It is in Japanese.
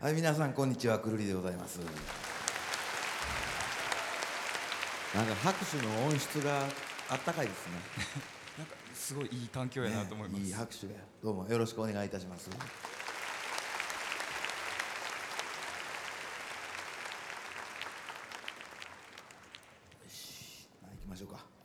はい、皆さんこんにちは、くるりでございます。なんか拍手の音質があったかいですね。なんかすごいいい環境やなと思います、ね、いい拍手がどうもよろしくお願いいたします。行きましょうか。